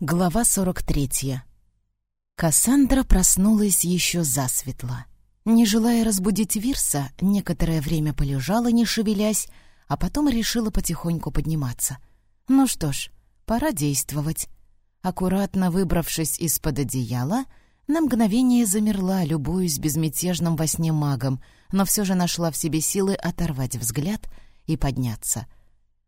Глава 43. Кассандра проснулась еще засветло. Не желая разбудить Вирса, некоторое время полежала, не шевелясь, а потом решила потихоньку подниматься. Ну что ж, пора действовать. Аккуратно выбравшись из-под одеяла, на мгновение замерла, любуясь безмятежным во сне магом, но все же нашла в себе силы оторвать взгляд и подняться.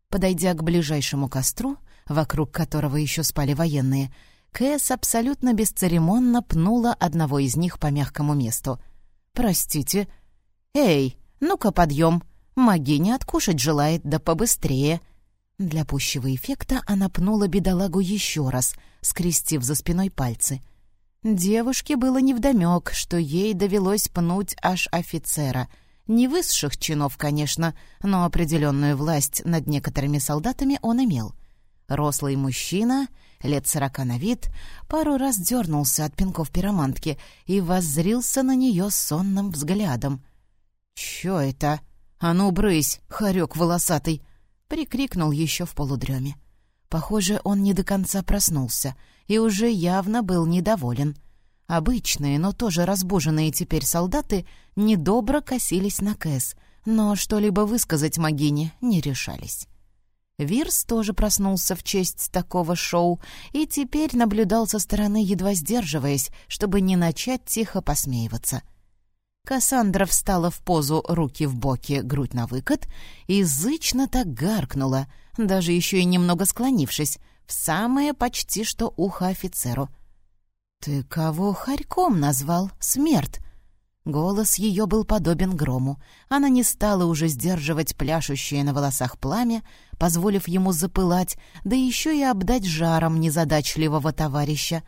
Подойдя к ближайшему костру, вокруг которого еще спали военные, Кэс абсолютно бесцеремонно пнула одного из них по мягкому месту. «Простите». «Эй, ну-ка подъем. Магиня откушать желает, да побыстрее». Для пущего эффекта она пнула бедолагу еще раз, скрестив за спиной пальцы. Девушке было невдомек, что ей довелось пнуть аж офицера. Не высших чинов, конечно, но определенную власть над некоторыми солдатами он имел — Рослый мужчина, лет сорока на вид, пару раз дернулся от пинков пиромантки и воззрился на нее сонным взглядом. «Чё это? А ну, брысь, хорек волосатый!» — прикрикнул еще в полудреме. Похоже, он не до конца проснулся и уже явно был недоволен. Обычные, но тоже разбуженные теперь солдаты недобро косились на Кэс, но что-либо высказать Магине не решались. Вирс тоже проснулся в честь такого шоу и теперь наблюдал со стороны, едва сдерживаясь, чтобы не начать тихо посмеиваться. Кассандра встала в позу руки в боки, грудь на выкат, и зычно так гаркнула, даже еще и немного склонившись, в самое почти что ухо офицеру. «Ты кого хорьком назвал, смерть?» Голос ее был подобен грому. Она не стала уже сдерживать пляшущее на волосах пламя, позволив ему запылать, да еще и обдать жаром незадачливого товарища.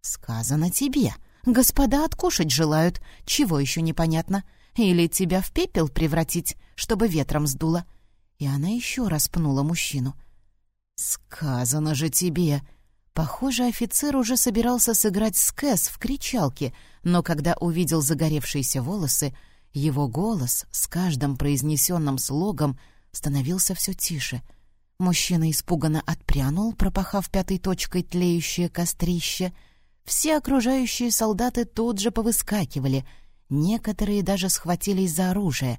«Сказано тебе. Господа откушать желают. Чего еще непонятно? Или тебя в пепел превратить, чтобы ветром сдуло?» И она еще раз пнула мужчину. «Сказано же тебе!» Похоже, офицер уже собирался сыграть с Кэс в кричалке, но когда увидел загоревшиеся волосы, его голос с каждым произнесенным слогом становился все тише. Мужчина испуганно отпрянул, пропахав пятой точкой тлеющее кострище. Все окружающие солдаты тут же повыскакивали, некоторые даже схватились за оружие.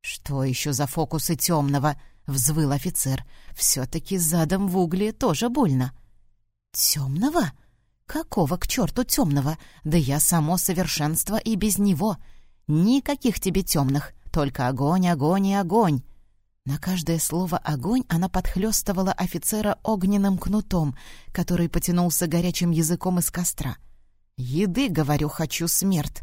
«Что еще за фокусы темного?» — взвыл офицер. «Все-таки задом в угле тоже больно». «Темного? Какого к черту темного? Да я само совершенство и без него. Никаких тебе темных, только огонь, огонь и огонь!» На каждое слово «огонь» она подхлёстывала офицера огненным кнутом, который потянулся горячим языком из костра. «Еды, — говорю, — хочу смерть!»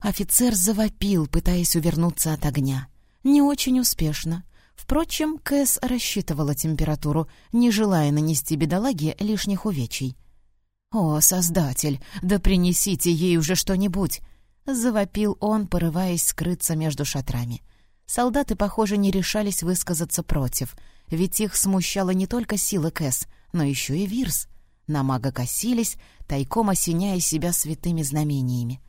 Офицер завопил, пытаясь увернуться от огня. Не очень успешно. Впрочем, Кэс рассчитывала температуру, не желая нанести бедолаге лишних увечий. «О, Создатель, да принесите ей уже что-нибудь!» — завопил он, порываясь скрыться между шатрами. Солдаты, похоже, не решались высказаться против, ведь их смущала не только сила Кэс, но еще и Вирс. На мага косились, тайком осеняя себя святыми знамениями.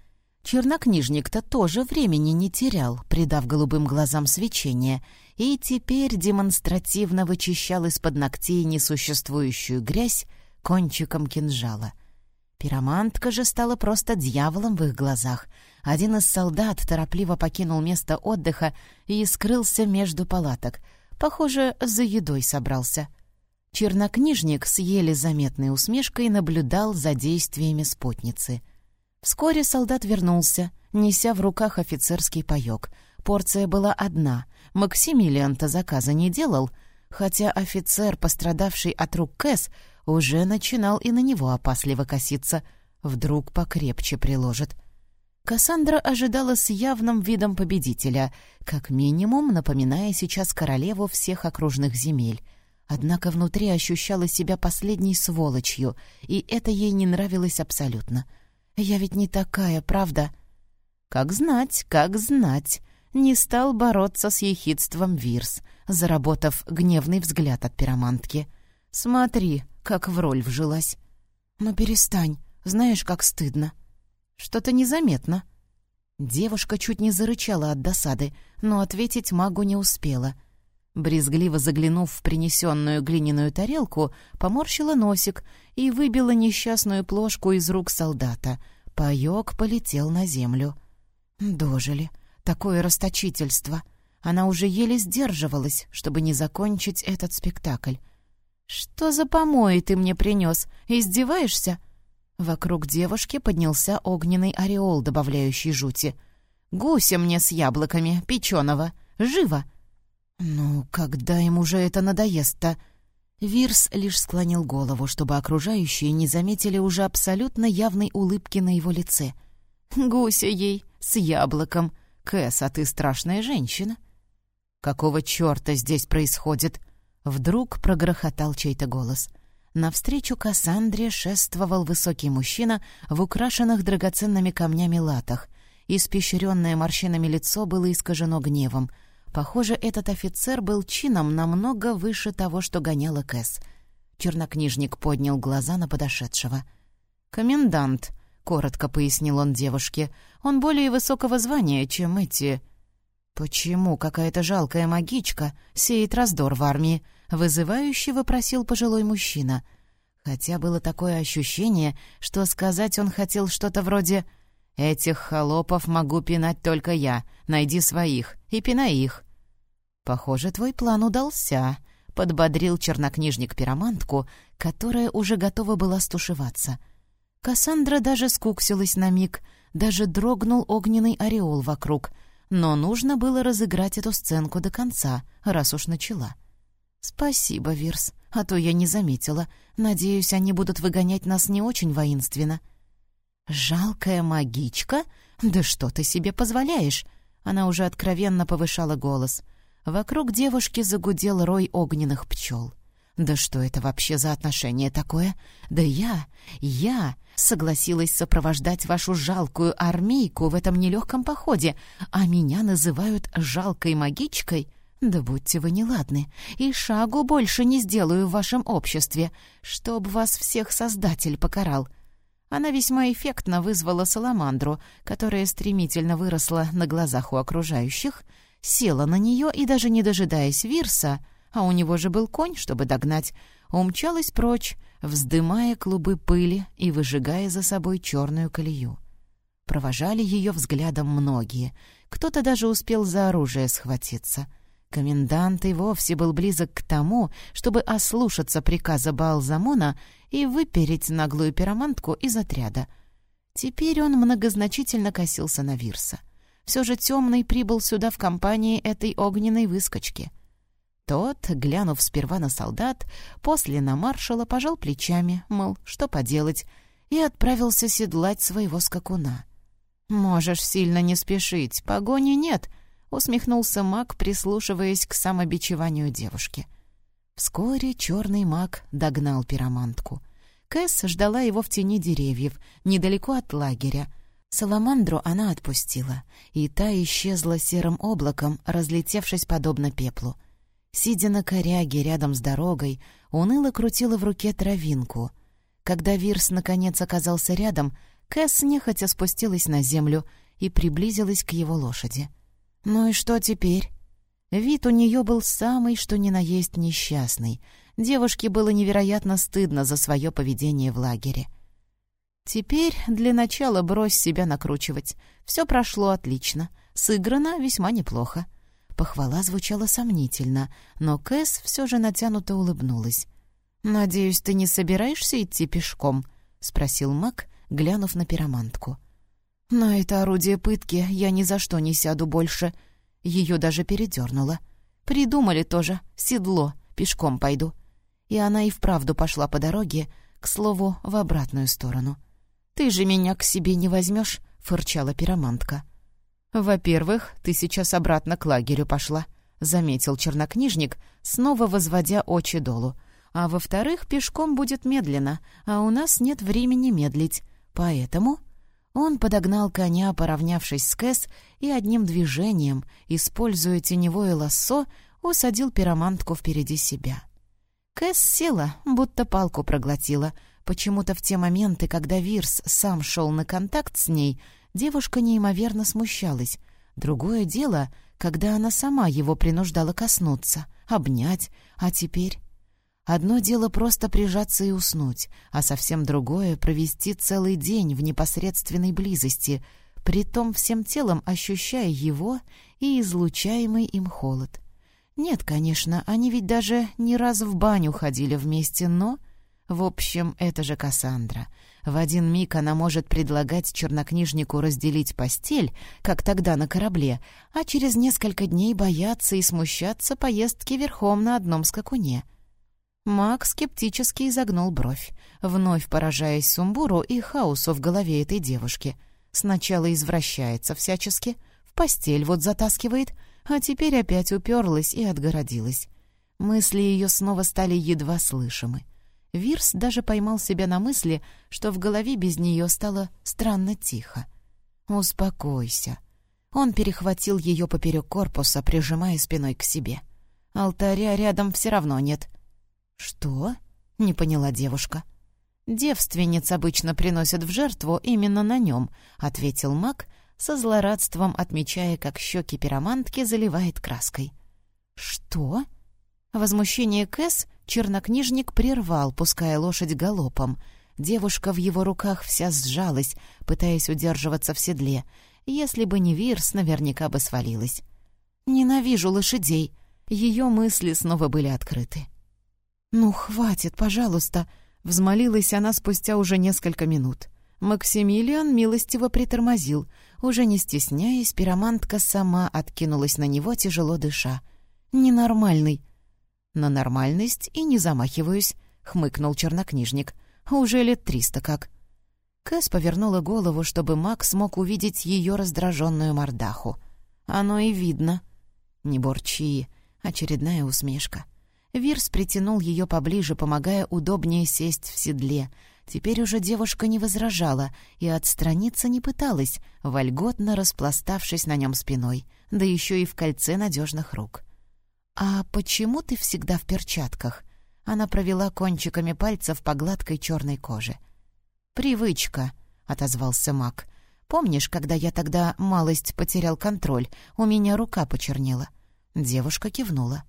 Чернокнижник-то тоже времени не терял, придав голубым глазам свечение, и теперь демонстративно вычищал из-под ногтей несуществующую грязь кончиком кинжала. Пиромантка же стала просто дьяволом в их глазах. Один из солдат торопливо покинул место отдыха и скрылся между палаток. Похоже, за едой собрался. Чернокнижник с еле заметной усмешкой наблюдал за действиями спутницы — Вскоре солдат вернулся, неся в руках офицерский паёк. Порция была одна. Максимилиан-то заказа не делал, хотя офицер, пострадавший от рук Кэс, уже начинал и на него опасливо коситься. Вдруг покрепче приложит. Кассандра ожидала с явным видом победителя, как минимум напоминая сейчас королеву всех окружных земель. Однако внутри ощущала себя последней сволочью, и это ей не нравилось абсолютно — я ведь не такая, правда? Как знать, как знать. Не стал бороться с ехидством Вирс, заработав гневный взгляд от пиромантки. Смотри, как в роль вжилась. Ну перестань, знаешь, как стыдно. Что-то незаметно. Девушка чуть не зарычала от досады, но ответить магу не успела. Брезгливо заглянув в принесенную глиняную тарелку, поморщила носик и выбила несчастную плошку из рук солдата. Паёк полетел на землю. Дожили. Такое расточительство. Она уже еле сдерживалась, чтобы не закончить этот спектакль. «Что за помои ты мне принес? Издеваешься?» Вокруг девушки поднялся огненный ореол, добавляющий жути. «Гуся мне с яблоками, печеного. Живо!» «Ну, когда ему уже это надоест-то?» Вирс лишь склонил голову, чтобы окружающие не заметили уже абсолютно явной улыбки на его лице. «Гуся ей, с яблоком. Кэс, а ты страшная женщина». «Какого черта здесь происходит?» Вдруг прогрохотал чей-то голос. Навстречу Кассандре шествовал высокий мужчина в украшенных драгоценными камнями латах. Испещренное морщинами лицо было искажено гневом — Похоже, этот офицер был чином намного выше того, что гоняла Кэс. Чернокнижник поднял глаза на подошедшего. «Комендант», — коротко пояснил он девушке, — «он более высокого звания, чем эти...» «Почему какая-то жалкая магичка сеет раздор в армии?» — вызывающе вопросил пожилой мужчина. Хотя было такое ощущение, что сказать он хотел что-то вроде «Этих холопов могу пинать только я, найди своих и пинай их». «Похоже, твой план удался», — подбодрил чернокнижник пиромантку, которая уже готова была стушеваться. Кассандра даже скуксилась на миг, даже дрогнул огненный ореол вокруг, но нужно было разыграть эту сценку до конца, раз уж начала. «Спасибо, Вирс, а то я не заметила. Надеюсь, они будут выгонять нас не очень воинственно». «Жалкая магичка? Да что ты себе позволяешь?» Она уже откровенно повышала голос — Вокруг девушки загудел рой огненных пчел. «Да что это вообще за отношение такое? Да я, я согласилась сопровождать вашу жалкую армейку в этом нелегком походе, а меня называют жалкой магичкой? Да будьте вы неладны, и шагу больше не сделаю в вашем обществе, чтоб вас всех Создатель покарал». Она весьма эффектно вызвала саламандру, которая стремительно выросла на глазах у окружающих — села на нее и, даже не дожидаясь Вирса, а у него же был конь, чтобы догнать, умчалась прочь, вздымая клубы пыли и выжигая за собой черную колею. Провожали ее взглядом многие, кто-то даже успел за оружие схватиться. Комендант и вовсе был близок к тому, чтобы ослушаться приказа Балзамона и выпереть наглую пиромантку из отряда. Теперь он многозначительно косился на Вирса — все же темный прибыл сюда в компании этой огненной выскочки. Тот, глянув сперва на солдат, после на маршала, пожал плечами, мол, что поделать, и отправился седлать своего скакуна. «Можешь сильно не спешить, погони нет», — усмехнулся маг, прислушиваясь к самобичеванию девушки. Вскоре черный маг догнал пиромантку. Кэс ждала его в тени деревьев, недалеко от лагеря, Саламандру она отпустила, и та исчезла серым облаком, разлетевшись подобно пеплу. Сидя на коряге рядом с дорогой, уныло крутила в руке травинку. Когда Вирс наконец оказался рядом, Кэс нехотя спустилась на землю и приблизилась к его лошади. «Ну и что теперь?» Вид у нее был самый, что ни на есть несчастный. Девушке было невероятно стыдно за свое поведение в лагере. Теперь для начала брось себя накручивать. Все прошло отлично. Сыграно весьма неплохо. Похвала звучала сомнительно, но Кэс все же натянуто улыбнулась. «Надеюсь, ты не собираешься идти пешком?» — спросил Мак, глянув на пиромантку. «На это орудие пытки я ни за что не сяду больше». Ее даже передернуло. «Придумали тоже. Седло. Пешком пойду». И она и вправду пошла по дороге, к слову, в обратную сторону. «Ты же меня к себе не возьмешь», — фырчала пиромантка. «Во-первых, ты сейчас обратно к лагерю пошла», — заметил чернокнижник, снова возводя очи долу. «А во-вторых, пешком будет медленно, а у нас нет времени медлить. Поэтому...» Он подогнал коня, поравнявшись с Кэс, и одним движением, используя теневое лассо, усадил пиромантку впереди себя. Кэс села, будто палку проглотила — Почему-то в те моменты, когда Вирс сам шел на контакт с ней, девушка неимоверно смущалась. Другое дело, когда она сама его принуждала коснуться, обнять, а теперь... Одно дело просто прижаться и уснуть, а совсем другое — провести целый день в непосредственной близости, притом всем телом ощущая его и излучаемый им холод. Нет, конечно, они ведь даже ни разу в баню ходили вместе, но... В общем, это же Кассандра. В один миг она может предлагать чернокнижнику разделить постель, как тогда на корабле, а через несколько дней бояться и смущаться поездки верхом на одном скакуне. Маг скептически изогнул бровь, вновь поражаясь сумбуру и хаосу в голове этой девушки. Сначала извращается всячески, в постель вот затаскивает, а теперь опять уперлась и отгородилась. Мысли ее снова стали едва слышимы. Вирс даже поймал себя на мысли, что в голове без нее стало странно тихо. «Успокойся». Он перехватил ее поперек корпуса, прижимая спиной к себе. «Алтаря рядом все равно нет». «Что?» — не поняла девушка. «Девственниц обычно приносят в жертву именно на нем», — ответил маг, со злорадством отмечая, как щеки пиромантки заливает краской. «Что?» Возмущение Кэс чернокнижник прервал, пуская лошадь галопом. Девушка в его руках вся сжалась, пытаясь удерживаться в седле. Если бы не Вирс, наверняка бы свалилась. «Ненавижу лошадей!» Ее мысли снова были открыты. «Ну, хватит, пожалуйста!» — взмолилась она спустя уже несколько минут. Максимилиан милостиво притормозил. Уже не стесняясь, пиромантка сама откинулась на него, тяжело дыша. «Ненормальный!» «На нормальность и не замахиваюсь», — хмыкнул чернокнижник. «Уже лет триста как». Кэс повернула голову, чтобы Макс мог увидеть ее раздраженную мордаху. «Оно и видно». «Не борчи», — очередная усмешка. Вирс притянул ее поближе, помогая удобнее сесть в седле. Теперь уже девушка не возражала и отстраниться не пыталась, вольготно распластавшись на нем спиной, да еще и в кольце надежных рук. «А почему ты всегда в перчатках?» Она провела кончиками пальцев по гладкой черной коже. «Привычка», — отозвался маг. «Помнишь, когда я тогда малость потерял контроль, у меня рука почернела?» Девушка кивнула.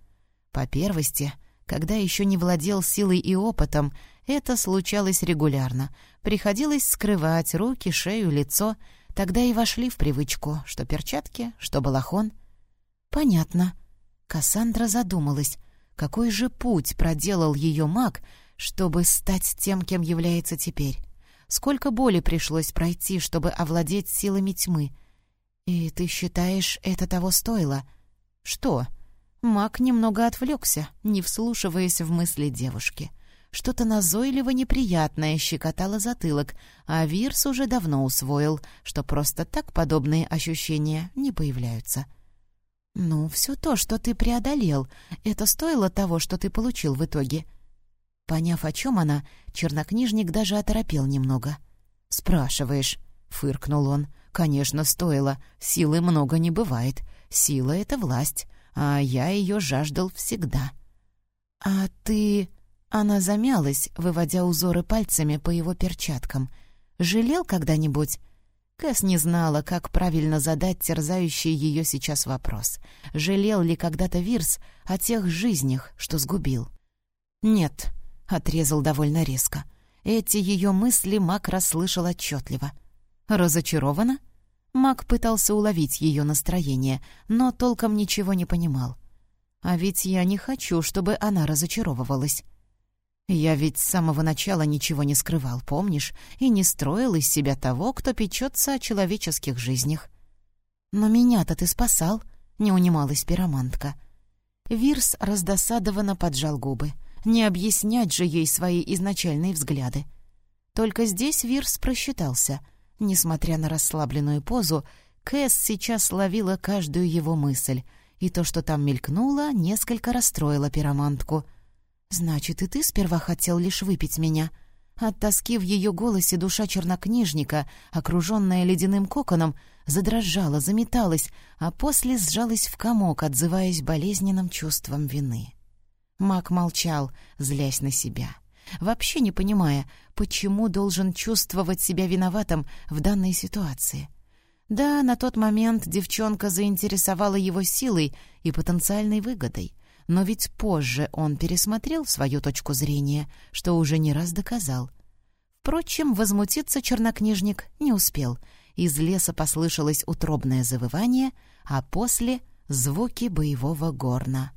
По первости, когда еще не владел силой и опытом, это случалось регулярно. Приходилось скрывать руки, шею, лицо. Тогда и вошли в привычку, что перчатки, что балахон. «Понятно», Кассандра задумалась, какой же путь проделал ее маг, чтобы стать тем, кем является теперь. Сколько боли пришлось пройти, чтобы овладеть силами тьмы. И ты считаешь, это того стоило? Что? Маг немного отвлекся, не вслушиваясь в мысли девушки. Что-то назойливо неприятное щекотало затылок, а Вирс уже давно усвоил, что просто так подобные ощущения не появляются. — «Ну, все то, что ты преодолел, это стоило того, что ты получил в итоге». Поняв, о чем она, чернокнижник даже оторопел немного. «Спрашиваешь», — фыркнул он. «Конечно, стоило. Силы много не бывает. Сила — это власть, а я ее жаждал всегда». «А ты...» Она замялась, выводя узоры пальцами по его перчаткам. «Жалел когда-нибудь?» Кэс не знала, как правильно задать терзающий ее сейчас вопрос. Жалел ли когда-то Вирс о тех жизнях, что сгубил? «Нет», — отрезал довольно резко. Эти ее мысли Мак расслышал отчетливо. «Разочарована?» Мак пытался уловить ее настроение, но толком ничего не понимал. «А ведь я не хочу, чтобы она разочаровывалась». Я ведь с самого начала ничего не скрывал, помнишь, и не строил из себя того, кто печется о человеческих жизнях. Но меня-то ты спасал, не унималась пиромантка. Вирс раздосадованно поджал губы. Не объяснять же ей свои изначальные взгляды. Только здесь Вирс просчитался. Несмотря на расслабленную позу, Кэс сейчас ловила каждую его мысль, и то, что там мелькнуло, несколько расстроило пиромантку — «Значит, и ты сперва хотел лишь выпить меня?» От тоски в ее голосе душа чернокнижника, окруженная ледяным коконом, задрожала, заметалась, а после сжалась в комок, отзываясь болезненным чувством вины. Мак молчал, злясь на себя, вообще не понимая, почему должен чувствовать себя виноватым в данной ситуации. Да, на тот момент девчонка заинтересовала его силой и потенциальной выгодой, но ведь позже он пересмотрел свою точку зрения, что уже не раз доказал. Впрочем, возмутиться чернокнижник не успел. Из леса послышалось утробное завывание, а после — звуки боевого горна.